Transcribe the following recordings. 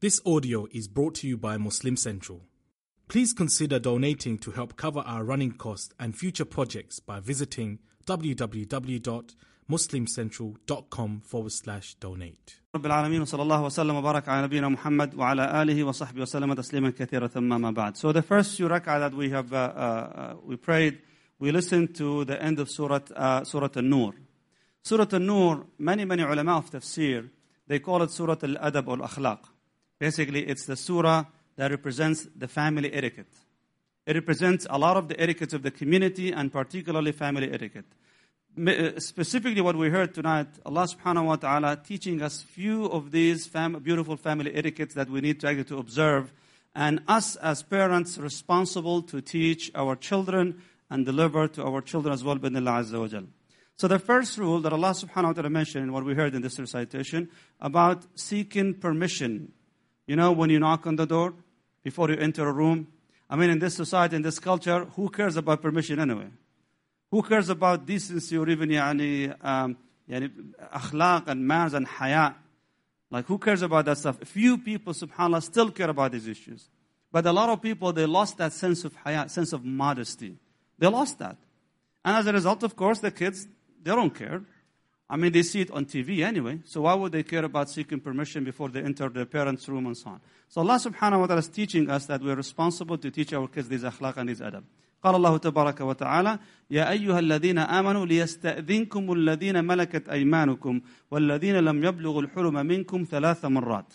This audio is brought to you by Muslim Central. Please consider donating to help cover our running costs and future projects by visiting www.muslimcentral.com forward slash donate. رب العالمين وصلى الله وسلم وبارك على نبينا محمد وعلى آله وصحبه وسلم تسليما كثيرا ثم ما بعد. So the first few rak'ah that we have uh, uh, we prayed, we listened to the end of Surah uh, Surah An-Nur. Surah An-Nur, many many ulama of tafsir, they call it Surah Al-Adab or Akhlaq. Basically, it's the surah that represents the family etiquette. It represents a lot of the etiquettes of the community and particularly family etiquette. Uh, specifically, what we heard tonight, Allah subhanahu wa ta'ala teaching us few of these fam- beautiful family etiquettes that we need to to observe, and us as parents responsible to teach our children and deliver to our children as well, Azza wa Jal. So the first rule that Allah subhanahu wa ta'ala mentioned in what we heard in this recitation about seeking permission you know, when you knock on the door before you enter a room. I mean, in this society, in this culture, who cares about permission anyway? Who cares about decency or even يعني, um, يعني, akhlaq and manners and haya? Like, who cares about that stuff? Few people, subhanAllah, still care about these issues. But a lot of people, they lost that sense of haya, sense of modesty. They lost that. And as a result, of course, the kids, they don't care. I mean, they see it on TV anyway, so why would they care about seeking permission before they enter their parents' room and so on? So Allah subhanahu wa ta'ala is teaching us that we're responsible to teach our kids these akhlaq and these adab. قال الله تبارك وتعالى يا أيها الذين آمنوا ليستأذنكم الذين ملكت أيمانكم والذين لم يبلغوا الحلم منكم ثلاث مرات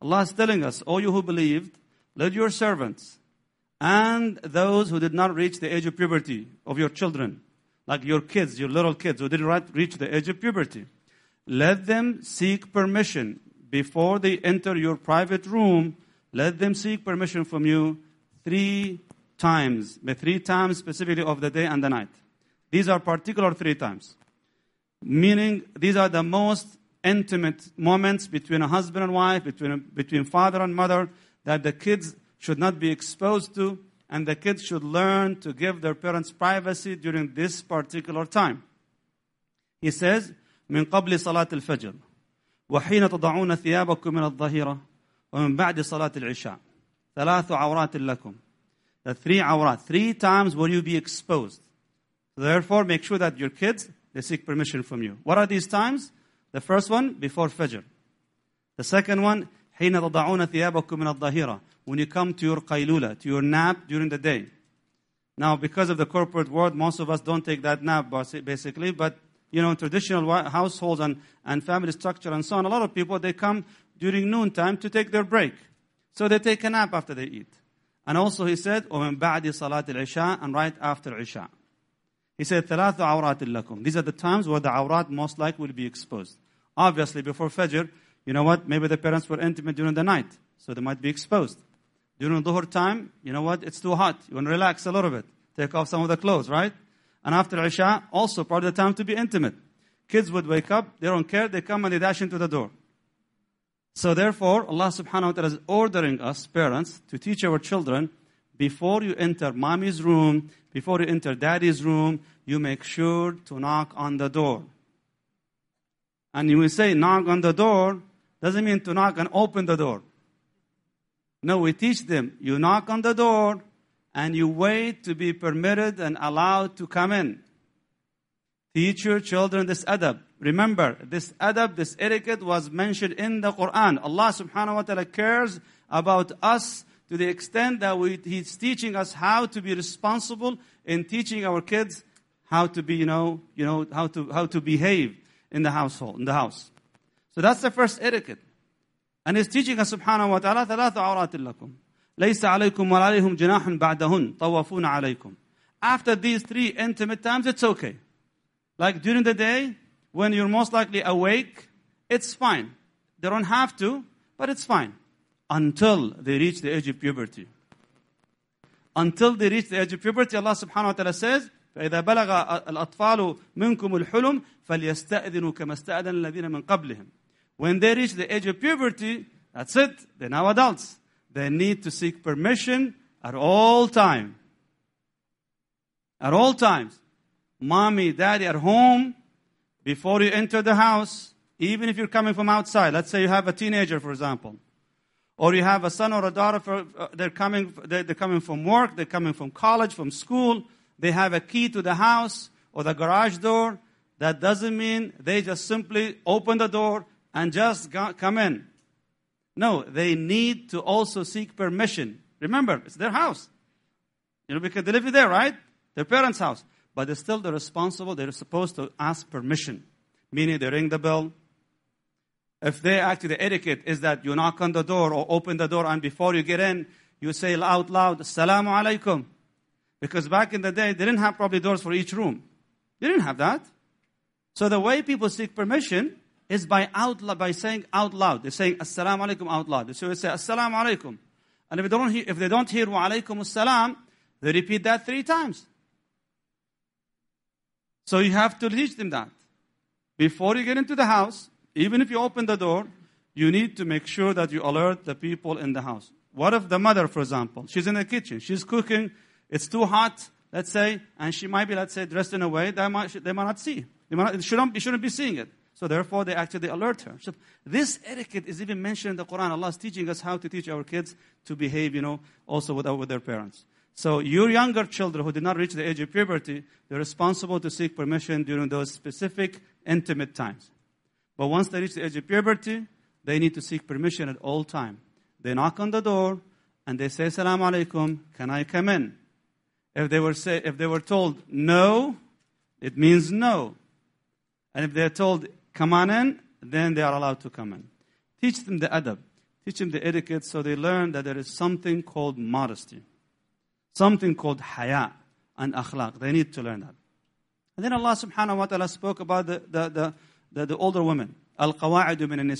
Allah is telling us, all you who believed, let your servants and those who did not reach the age of puberty of your children like your kids, your little kids who didn't reach the age of puberty. Let them seek permission before they enter your private room. Let them seek permission from you three times, three times specifically of the day and the night. These are particular three times. Meaning, these are the most intimate moments between a husband and wife, between, between father and mother, that the kids should not be exposed to and the kids should learn to give their parents privacy during this particular time. He says, من قبل صلاة الفجر وحين تضعون ثيابكم من الظهيرة ومن بعد صلاة العشاء ثلاث عورات لكم The three awrat, three times will you be exposed. Therefore, make sure that your kids, they seek permission from you. What are these times? The first one, before Fajr. The second one, حين تضعون ثيابكم من الظهيرة when you come to your qaylula, to your nap during the day. Now, because of the corporate world, most of us don't take that nap basically, but you know, in traditional households and, and family structure and so on, a lot of people, they come during noontime to take their break. So they take a nap after they eat. And also he said, وَمِن بَعْدِ صَلَاةِ الْعِشَاءِ and right after Isha. He said, ثَلَاثُ عَوْرَاتٍ لَكُمْ These are the times where the awrat most likely will be exposed. Obviously, before Fajr, you know what? Maybe the parents were intimate during the night, so they might be exposed. During Dhuhr time, you know what? It's too hot. You want to relax a little bit. Take off some of the clothes, right? And after Isha, also part of the time to be intimate. Kids would wake up, they don't care, they come and they dash into the door. So therefore, Allah subhanahu wa ta'ala is ordering us, parents, to teach our children, before you enter mommy's room, before you enter daddy's room, you make sure to knock on the door. And you will say knock on the door, doesn't mean to knock and open the door. No, we teach them. You knock on the door and you wait to be permitted and allowed to come in. Teach your children this adab. Remember, this adab, this etiquette was mentioned in the Quran. Allah subhanahu wa ta'ala cares about us to the extent that we, He's teaching us how to be responsible in teaching our kids how to be, you know, you know, how to, how to behave in the household, in the house. So that's the first etiquette. And He's teaching us subhanahu wa ta'ala ثلاث عورات لكم ليس عليكم ولا عليهم جناح بعدهن طوافون عليكم After these three intimate times, it's okay. Like during the day, when you're most likely awake, it's fine. They don't have to, but it's fine. Until they reach the age of puberty. Until they reach the age of puberty, Allah subhanahu wa ta'ala says, فإذا بلغ الأطفال منكم الحلم فليستأذنوا كما استأذن الذين من قبلهم when they reach the age of puberty, that's it. They're now adults. They need to seek permission at all time. At all times. Mommy, daddy at home, before you enter the house, even if you're coming from outside. Let's say you have a teenager, for example. Or you have a son or a daughter, for, uh, they're, coming, they're, they're coming from work, they're coming from college, from school, they have a key to the house or the garage door. That doesn't mean they just simply open the door and just come in. No, they need to also seek permission. Remember, it's their house. You know, because they live there, right? Their parents' house. But they're still they're responsible. They're supposed to ask permission. Meaning they ring the bell. If they actually, the etiquette is that you knock on the door or open the door and before you get in, you say out loud, Assalamu alaikum. Because back in the day, they didn't have probably doors for each room. They didn't have that. So the way people seek permission is by out by saying out loud. They're saying Assalamu alaikum out loud. So they say Assalamu alaikum. And if they don't hear, if they don't hear Wa alaikum assalam, they repeat that three times. So you have to teach them that. Before you get into the house, even if you open the door, you need to make sure that you alert the people in the house. What if the mother, for example, she's in the kitchen, she's cooking, it's too hot, let's say, and she might be, let's say, dressed in a way that might, they might not see. They, might not, shouldn't, shouldn't be seeing it. So therefore, they actually alert her. So this etiquette is even mentioned in the Quran. Allah is teaching us how to teach our kids to behave, you know, also with, with their parents. So your younger children who did not reach the age of puberty, they're responsible to seek permission during those specific intimate times. But once they reach the age of puberty, they need to seek permission at all time. They knock on the door and they say, Salaam alaikum, can I come in? If they were say, if they were told no, it means no. And if they're told, come on in, then they are allowed to come in. Teach them the adab, teach them the etiquette so they learn that there is something called modesty, something called haya and akhlaq. They need to learn that. And then Allah subhanahu wa ta'ala spoke about the, the, the, the, the older women. Al-qawaidu min.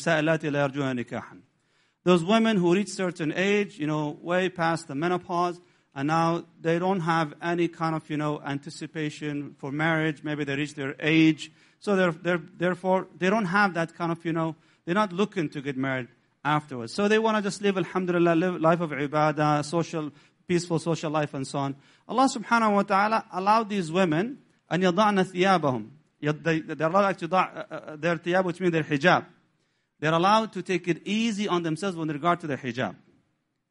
Those women who reach certain age, you know, way past the menopause, and now they don't have any kind of, you know, anticipation for marriage. Maybe they reach their age So they're, they're, therefore, they don't have that kind of, you know, they're not looking to get married afterwards. So they want to just live, alhamdulillah, live life of ibadah, social peaceful social life and so on. Allah subhanahu wa ta'ala allowed these women أن يضعن ثيابهم. They're allowed to يضع their thiyab, which means their hijab. They're allowed to take it easy on themselves with regard to their hijab.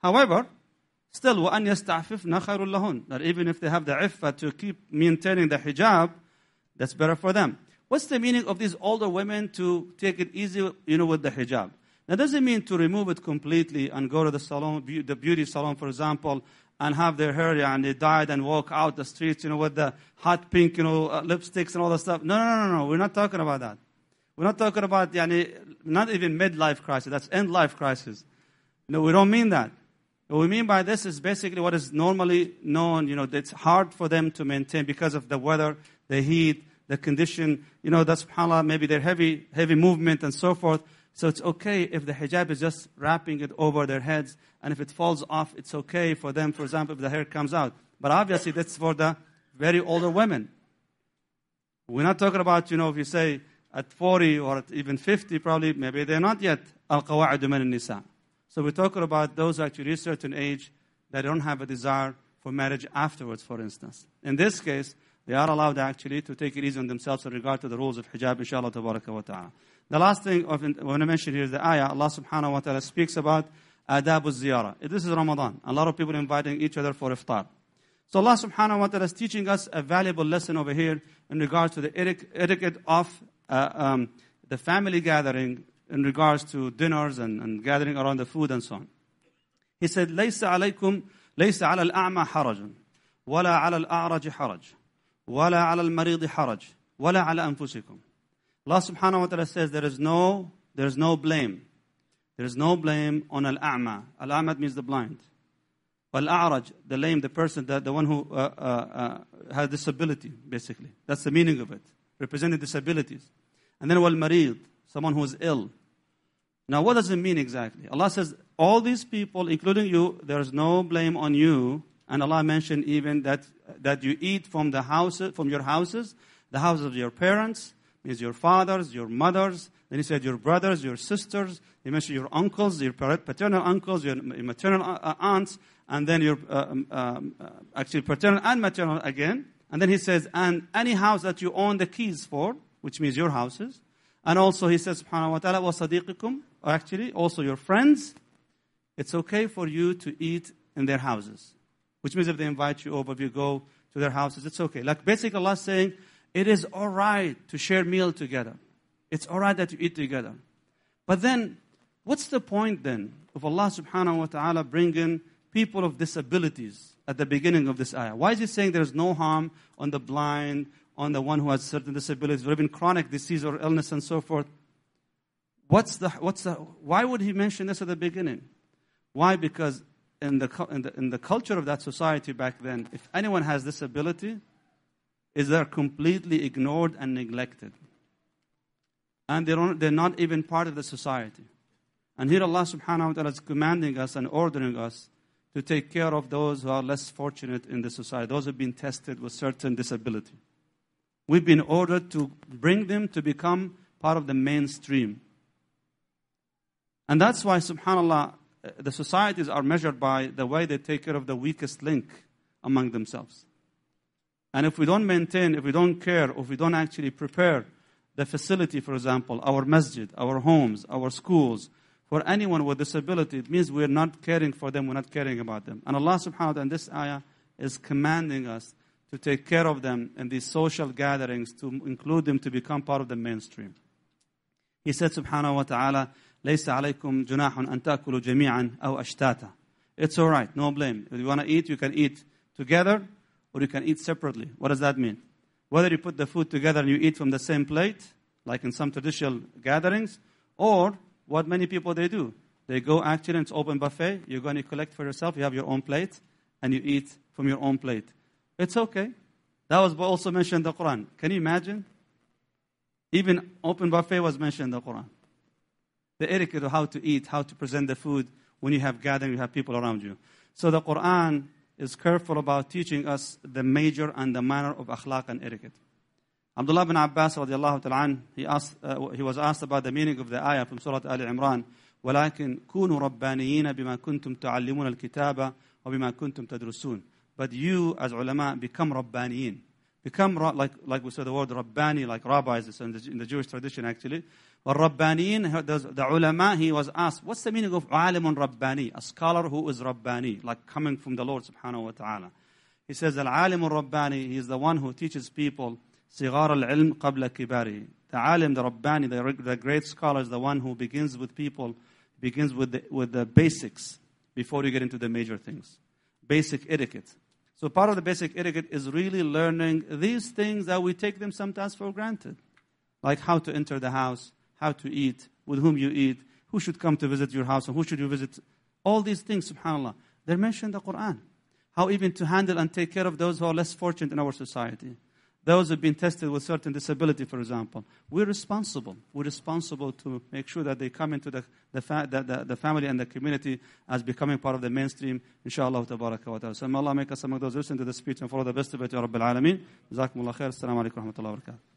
However, still, وَأَنْ يَسْتَعْفِفْنَ خَيْرٌ لَهُنْ That even if they have the iffah to keep maintaining the hijab, that's better for them. What's the meaning of these older women to take it easy, you know, with the hijab? That doesn't mean to remove it completely and go to the salon, the beauty salon, for example, and have their hair and they dyed and walk out the streets, you know, with the hot pink, you know, uh, lipsticks and all that stuff. No, no, no, no. We're not talking about that. We're not talking about, yani, not even midlife crisis. That's end life crisis. No, we don't mean that. What we mean by this is basically what is normally known, you know, it's hard for them to maintain because of the weather, the heat, the condition, you know, that's subhanAllah, maybe they're heavy, heavy movement and so forth. So it's okay if the hijab is just wrapping it over their heads, and if it falls off, it's okay for them, for example, if the hair comes out. But obviously, that's for the very older women. We're not talking about, you know, if you say at 40 or at even 50, probably, maybe they're not yet al-qawa'id min nisa So we're talking about those actually reach a certain age that don't have a desire for marriage afterwards, for instance. In this case, they are allowed actually to take it easy on themselves in regard to the rules of hijab, inshallah, tabaraka wa ta'ala. The last thing I want to mention here is the ayah. Allah subhanahu wa ta'ala speaks about adab ziyara. This is Ramadan. A lot of people inviting each other for iftar. So Allah subhanahu wa ta'ala is teaching us a valuable lesson over here in regards to the etiquette of uh, um, the family gathering in regards to dinners and, and, gathering around the food and so on. He said, ليس عليكم ليس على الأعمى حرج ولا على الأعرج حرج ولا على المريض حرج ولا على أنفسكم Allah subhanahu wa ta'ala says there is no, there is no blame. There is no blame on al-a'ma. Al-a'ma means the blind. Al-a'raj, the lame, the person, the, the one who uh, uh, uh, has disability, basically. That's the meaning of it. Representing disabilities. And then wal-marid, someone who is ill. Now what does it mean exactly? Allah says, all these people, including you, there is no blame on you. and Allah mentioned even that, that you eat from the houses, from your houses, the houses of your parents, means your fathers, your mothers. Then he said your brothers, your sisters. He mentioned your uncles, your paternal uncles, your maternal uh, uh, aunts, and then your uh, um, um, actually paternal and maternal again. And then he says, and any house that you own the keys for, which means your houses. And also he says, subhanahu wa ta'ala, wa sadiqikum, actually also your friends. it's okay for you to eat in their houses. Which means if they invite you over, if you go to their houses, it's okay. Like basically Allah saying, it is all right to share meal together. It's all right that you eat together. But then, what's the point then of Allah subhanahu wa ta'ala bringing people of disabilities at the beginning of this ayah? Why is He saying there's no harm on the blind, on the one who has certain disabilities, or even chronic disease or illness and so forth? What's the, what's the, why would He mention this at the beginning? Why? Because in the, in the, in the culture of that society back then, if anyone has disability, is they're completely ignored and neglected. And they're, they're not even part of the society. And here Allah subhanahu wa ta'ala is commanding us and ordering us to take care of those who are less fortunate in the society, those who have been tested with certain disability. We've been ordered to bring them to become part of the mainstream. And that's why, subhanAllah, the societies are measured by the way they take care of the weakest link among themselves. And if we don't maintain, if we don't care, if we don't actually prepare the facility, for example, our masjid, our homes, our schools, for anyone with disability, it means we're not caring for them, we're not caring about them. And Allah subhanahu wa ta'ala in this ayah is commanding us to take care of them in these social gatherings, to include them to become part of the mainstream. He said subhanahu wa ta'ala, ليس عليكم جناح أن تأكلوا جميعا أو أشتاتا. It's all right, no blame. If you want to eat, you can eat together or you can eat separately. What does that mean? Whether you put the food together and you eat from the same plate, like in some traditional gatherings, or what many people they do. They go actually, it's open buffet, you're going to collect for yourself, you have your own plate, and you eat from your own plate. It's okay. That was also mentioned in the Quran. Can you imagine? Even open buffet was mentioned in the Quran. The etiquette of how to eat, how to present the food when you have gathering, you have people around you. So the Quran is careful about teaching us the major and the minor of akhlaq and etiquette. Abdullah bin Abbas radiallahu ta'ala he, asked, uh, he was asked about the meaning of the ayah from Surah Al Imran. ولكن كونوا ربانيين بما كنتم تعلمون الكتاب وبما كنتم تدرسون. But you as ulama become rabbaniyin. Become like, like we said the word rabbani, like rabbis in the, in the Jewish tradition actually. Rabbaniyin, the, the ulama, he was asked, what's the meaning of alimun rabbani? A scholar who is rabbani, like coming from the Lord سبحانه wa. He says, al-alimun rabbani, he is the one who teaches people sigar الْعِلْمَ قَبْلَ كِبَارِي. kibari. The alim, the rabbani, the, the great scholar is the one who begins with people, begins with the, with the basics before you get into the major things. Basic etiquette. So part of the basic etiquette is really learning these things that we take them sometimes for granted. Like how to enter the house, how to eat, with whom you eat, who should come to visit your house, and who should you visit. All these things, subhanAllah, they're mentioned in the Quran. How even to handle and take care of those who are less fortunate in our society. Those who have been tested with certain disability, for example. We're responsible. We're responsible to make sure that they come into the, the, fa- the, the, the, family and the community as becoming part of the mainstream, inshallah, tabaraka wa ta'ala. So may Allah make us among those who listen to the speech and follow the best of it, Ya Rabbil Alameen. Jazakumullah khair. Assalamu alaikum wa rahmatullahi wa barakatuh.